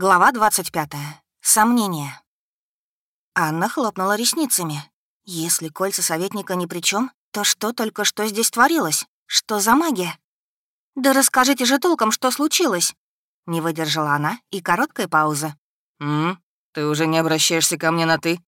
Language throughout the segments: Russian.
Глава 25. Сомнения. Анна хлопнула ресницами. Если кольца советника ни при чем, то что только что здесь творилось? Что за магия? «Да расскажите же толком, что случилось!» Не выдержала она и короткой паузы. «М? Ты уже не обращаешься ко мне на «ты»?»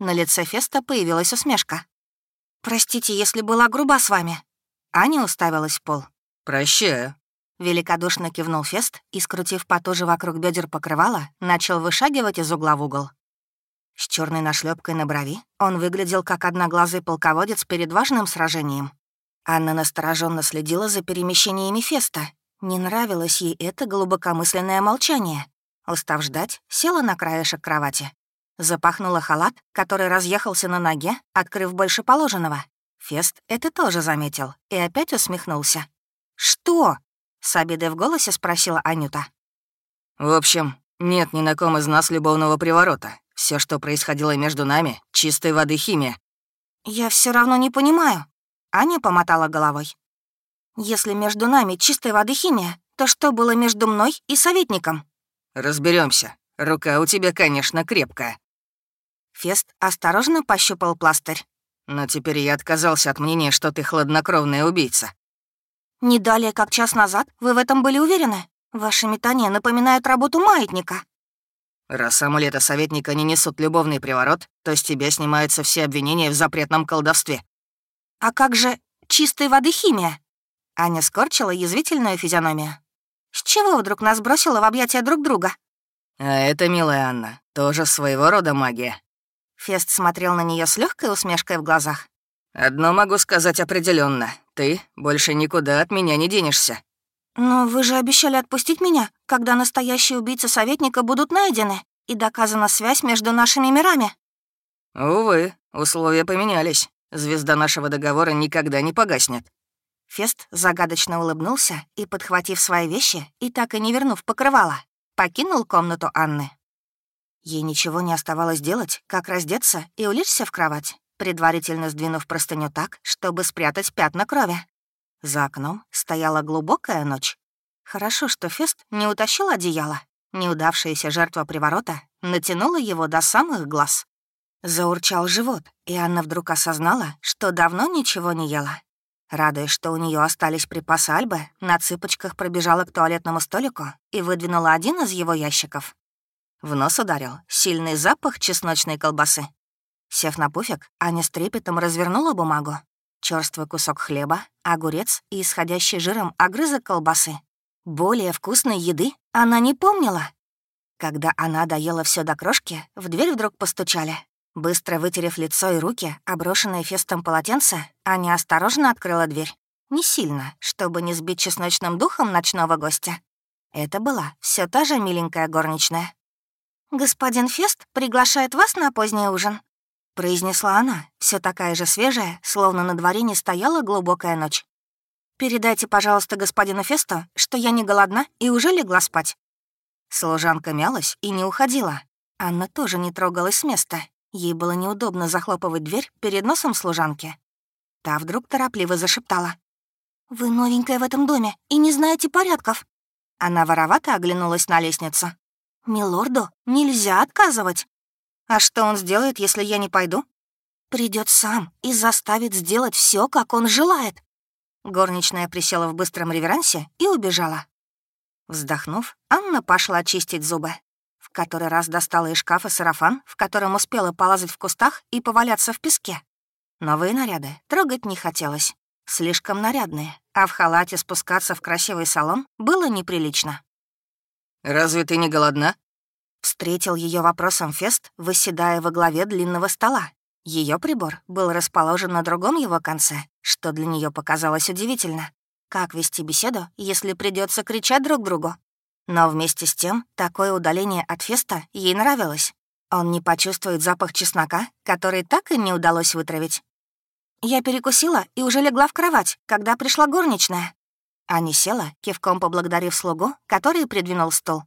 На лице Феста появилась усмешка. «Простите, если была груба с вами». Аня уставилась в пол. «Прощаю», Великодушно кивнул Фест и, скрутив потуже вокруг бедер покрывала, начал вышагивать из угла в угол. С черной нашлепкой на брови он выглядел как одноглазый полководец перед важным сражением. Анна настороженно следила за перемещениями Феста. Не нравилось ей это глубокомысленное молчание. Устав ждать, села на краешек кровати. Запахнула халат, который разъехался на ноге, открыв больше положенного. Фест это тоже заметил и опять усмехнулся. «Что?» С обидой в голосе спросила Анюта. «В общем, нет ни на ком из нас любовного приворота. Все, что происходило между нами, чистой воды химия». «Я все равно не понимаю». Аня помотала головой. «Если между нами чистой воды химия, то что было между мной и советником?» Разберемся. Рука у тебя, конечно, крепкая». Фест осторожно пощупал пластырь. «Но теперь я отказался от мнения, что ты хладнокровная убийца. Не далее, как час назад, вы в этом были уверены? Ваши метания напоминают работу маятника. Раз амулеты советника не несут любовный приворот, то с тебя снимаются все обвинения в запретном колдовстве. А как же чистой воды химия? Аня скорчила язвительную физиономию. С чего вдруг нас бросило в объятия друг друга? А это, милая Анна, тоже своего рода магия. Фест смотрел на нее с легкой усмешкой в глазах. Одно могу сказать определенно: ты больше никуда от меня не денешься. Но вы же обещали отпустить меня, когда настоящие убийцы советника будут найдены и доказана связь между нашими мирами. Увы, условия поменялись. Звезда нашего договора никогда не погаснет. Фест загадочно улыбнулся и, подхватив свои вещи и так и не вернув покрывало, покинул комнату Анны. Ей ничего не оставалось делать, как раздеться и улечься в кровать предварительно сдвинув простыню так, чтобы спрятать пятна крови. За окном стояла глубокая ночь. Хорошо, что Фест не утащил одеяло. Неудавшаяся жертва приворота натянула его до самых глаз. Заурчал живот, и Анна вдруг осознала, что давно ничего не ела. Радуясь, что у нее остались припасы Альбы, на цыпочках пробежала к туалетному столику и выдвинула один из его ящиков. В нос ударил сильный запах чесночной колбасы. Сев на пуфик, Аня с трепетом развернула бумагу. Чёрствый кусок хлеба, огурец и исходящий жиром огрызок колбасы. Более вкусной еды она не помнила. Когда она доела все до крошки, в дверь вдруг постучали. Быстро вытерев лицо и руки, оброшенные фестом полотенце, Аня осторожно открыла дверь. Не сильно, чтобы не сбить чесночным духом ночного гостя. Это была все та же миленькая горничная. «Господин Фест приглашает вас на поздний ужин», произнесла она, все такая же свежая, словно на дворе не стояла глубокая ночь. «Передайте, пожалуйста, господину Фесту, что я не голодна и уже легла спать». Служанка мялась и не уходила. Анна тоже не трогалась с места. Ей было неудобно захлопывать дверь перед носом служанки. Та вдруг торопливо зашептала. «Вы новенькая в этом доме и не знаете порядков». Она воровато оглянулась на лестницу. «Милорду нельзя отказывать. А что он сделает, если я не пойду? Придет сам и заставит сделать все, как он желает. Горничная присела в быстром реверансе и убежала. Вздохнув, Анна пошла чистить зубы. В который раз достала из шкафа сарафан, в котором успела полазать в кустах и поваляться в песке. Новые наряды трогать не хотелось. Слишком нарядные, а в халате спускаться в красивый салон было неприлично. «Разве ты не голодна?» Встретил ее вопросом Фест, выседая во главе длинного стола. Ее прибор был расположен на другом его конце, что для нее показалось удивительно. Как вести беседу, если придется кричать друг другу? Но вместе с тем, такое удаление от Феста ей нравилось. Он не почувствует запах чеснока, который так и не удалось вытравить. Я перекусила и уже легла в кровать, когда пришла горничная. Аня села, кивком поблагодарив слугу, который придвинул стул.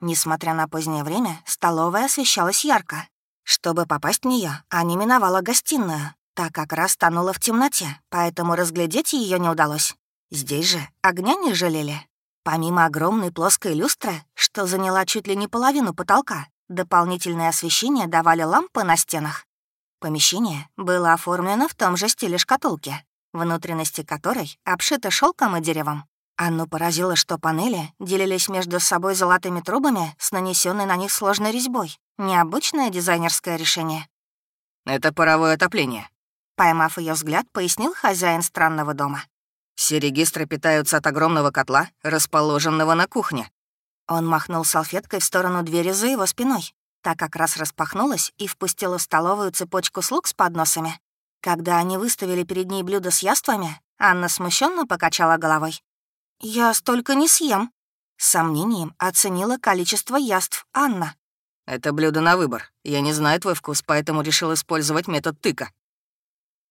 Несмотря на позднее время, столовая освещалась ярко. Чтобы попасть в нее, Аня миновала гостиную. Та как раз тонула в темноте, поэтому разглядеть ее не удалось. Здесь же огня не жалели. Помимо огромной плоской люстры, что заняла чуть ли не половину потолка, дополнительное освещение давали лампы на стенах. Помещение было оформлено в том же стиле шкатулки, внутренности которой обшиты шелком и деревом. Анну поразило, что панели делились между собой золотыми трубами с нанесенной на них сложной резьбой. Необычное дизайнерское решение. «Это паровое отопление», — поймав ее взгляд, пояснил хозяин странного дома. Все регистры питаются от огромного котла, расположенного на кухне. Он махнул салфеткой в сторону двери за его спиной. Та как раз распахнулась и впустила в столовую цепочку слуг с подносами. Когда они выставили перед ней блюдо с яствами, Анна смущенно покачала головой. «Я столько не съем», — с сомнением оценила количество яств Анна. «Это блюдо на выбор. Я не знаю твой вкус, поэтому решил использовать метод тыка».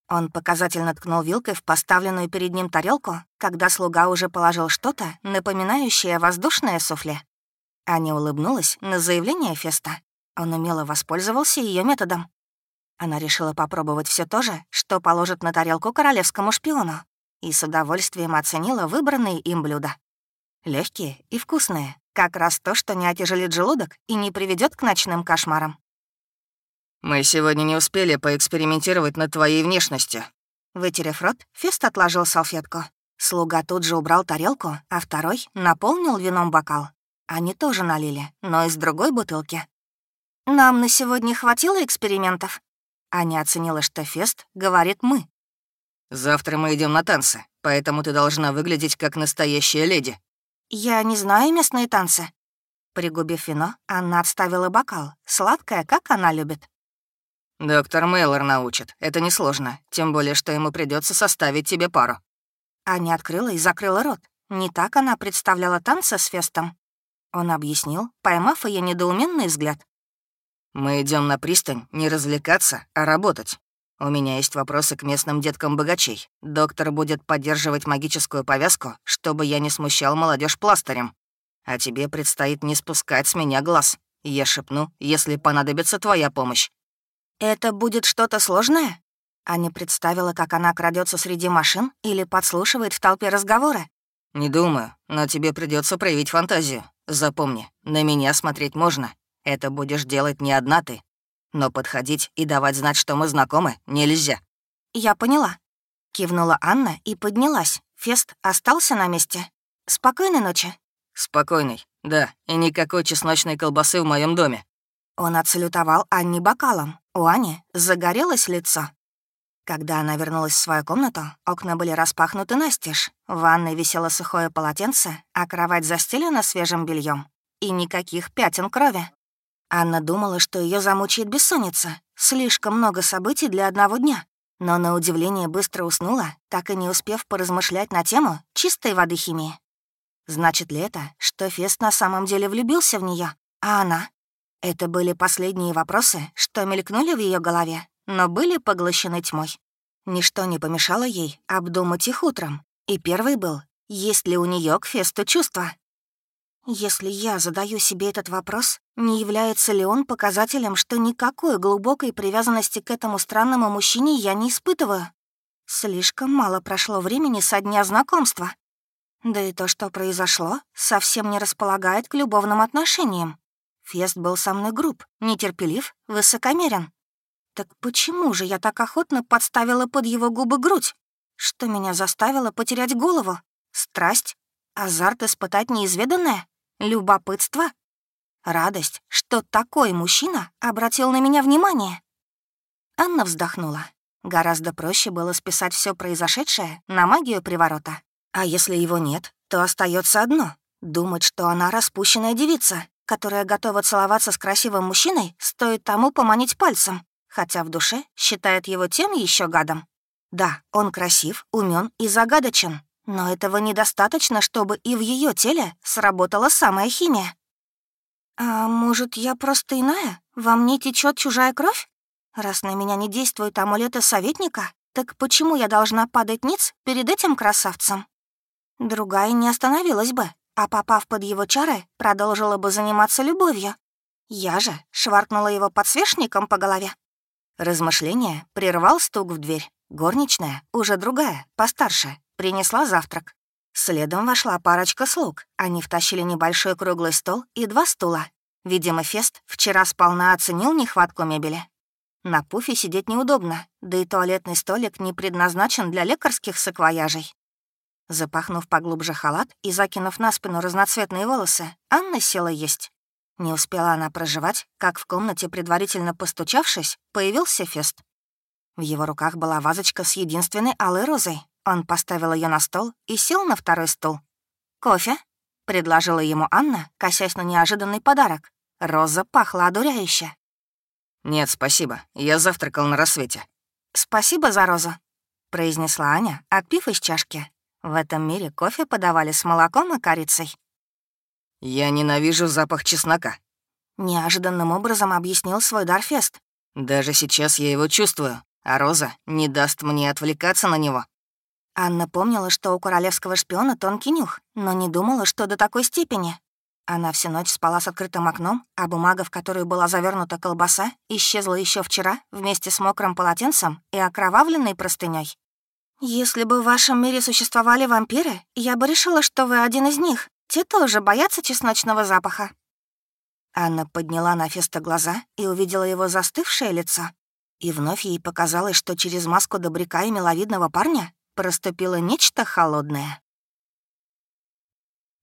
Он показательно ткнул вилкой в поставленную перед ним тарелку, когда слуга уже положил что-то, напоминающее воздушное суфле. Аня улыбнулась на заявление Феста. Он умело воспользовался ее методом. Она решила попробовать все то же, что положит на тарелку королевскому шпиону, и с удовольствием оценила выбранные им блюда. Легкие и вкусные, как раз то, что не отяжелит желудок и не приведет к ночным кошмарам. «Мы сегодня не успели поэкспериментировать над твоей внешностью». Вытерев рот, Фест отложил салфетку. Слуга тут же убрал тарелку, а второй наполнил вином бокал. Они тоже налили, но из другой бутылки. «Нам на сегодня хватило экспериментов?» Аня оценила, что Фест говорит «мы». «Завтра мы идем на танцы, поэтому ты должна выглядеть как настоящая леди». «Я не знаю местные танцы». Пригубив вино, она отставила бокал, сладкое, как она любит. «Доктор Мейлор научит. Это несложно. Тем более, что ему придется составить тебе пару». Аня открыла и закрыла рот. Не так она представляла танца с Фестом. Он объяснил, поймав ее недоуменный взгляд. «Мы идем на пристань не развлекаться, а работать. У меня есть вопросы к местным деткам богачей. Доктор будет поддерживать магическую повязку, чтобы я не смущал молодежь пластырем. А тебе предстоит не спускать с меня глаз. Я шепну, если понадобится твоя помощь. «Это будет что-то сложное?» Аня представила, как она крадется среди машин или подслушивает в толпе разговоры. «Не думаю, но тебе придется проявить фантазию. Запомни, на меня смотреть можно. Это будешь делать не одна ты. Но подходить и давать знать, что мы знакомы, нельзя». «Я поняла». Кивнула Анна и поднялась. Фест остался на месте. «Спокойной ночи». «Спокойной, да, и никакой чесночной колбасы в моем доме». Он отсалютовал Анне бокалом. У Ани загорелось лицо. Когда она вернулась в свою комнату, окна были распахнуты настежь. В ванной висело сухое полотенце, а кровать застелена свежим бельем. И никаких пятен крови. Анна думала, что ее замучает бессонница. Слишком много событий для одного дня. Но на удивление быстро уснула, так и не успев поразмышлять на тему чистой воды химии. Значит ли это, что Фест на самом деле влюбился в нее, а она это были последние вопросы, что мелькнули в ее голове, но были поглощены тьмой. Ничто не помешало ей обдумать их утром. И первый был, есть ли у нее к фесту чувства. Если я задаю себе этот вопрос, не является ли он показателем, что никакой глубокой привязанности к этому странному мужчине я не испытываю? Слишком мало прошло времени со дня знакомства. Да и то, что произошло, совсем не располагает к любовным отношениям. Фест был со мной груб, нетерпелив, высокомерен. Так почему же я так охотно подставила под его губы грудь? Что меня заставило потерять голову? Страсть? Азарт испытать неизведанное? Любопытство? Радость, что такой мужчина обратил на меня внимание? Анна вздохнула. Гораздо проще было списать все произошедшее на магию приворота. А если его нет, то остается одно — думать, что она распущенная девица, которая готова целоваться с красивым мужчиной, стоит тому поманить пальцем, хотя в душе считает его тем еще гадом. Да, он красив, умен и загадочен, но этого недостаточно, чтобы и в ее теле сработала самая химия. А может, я просто иная? Во мне течет чужая кровь? Раз на меня не действуют амулеты советника, так почему я должна падать ниц перед этим красавцем? Другая не остановилась бы, а попав под его чары, продолжила бы заниматься любовью. Я же шваркнула его подсвечником по голове. Размышление прервал стук в дверь. Горничная, уже другая, постарше, принесла завтрак. Следом вошла парочка слуг. Они втащили небольшой круглый стол и два стула. Видимо, Фест вчера сполна оценил нехватку мебели. На пуфе сидеть неудобно, да и туалетный столик не предназначен для лекарских саквояжей. Запахнув поглубже халат и закинув на спину разноцветные волосы, Анна села есть. Не успела она проживать, как в комнате, предварительно постучавшись, появился Фест. В его руках была вазочка с единственной алой розой, он поставил ее на стол и сел на второй стул. «Кофе?» — предложила ему Анна, косясь на неожиданный подарок. Роза пахла одуряюще. «Нет, спасибо. Я завтракал на рассвете». «Спасибо за розу», — произнесла Аня, отпив из чашки. В этом мире кофе подавали с молоком и корицей. «Я ненавижу запах чеснока», — неожиданным образом объяснил свой Дарфест. «Даже сейчас я его чувствую, а Роза не даст мне отвлекаться на него». Анна помнила, что у королевского шпиона тонкий нюх, но не думала, что до такой степени. Она всю ночь спала с открытым окном, а бумага, в которую была завернута колбаса, исчезла еще вчера вместе с мокрым полотенцем и окровавленной простыней. «Если бы в вашем мире существовали вампиры, я бы решила, что вы один из них. Те тоже боятся чесночного запаха». Анна подняла на Феста глаза и увидела его застывшее лицо. И вновь ей показалось, что через маску добряка и миловидного парня проступило нечто холодное.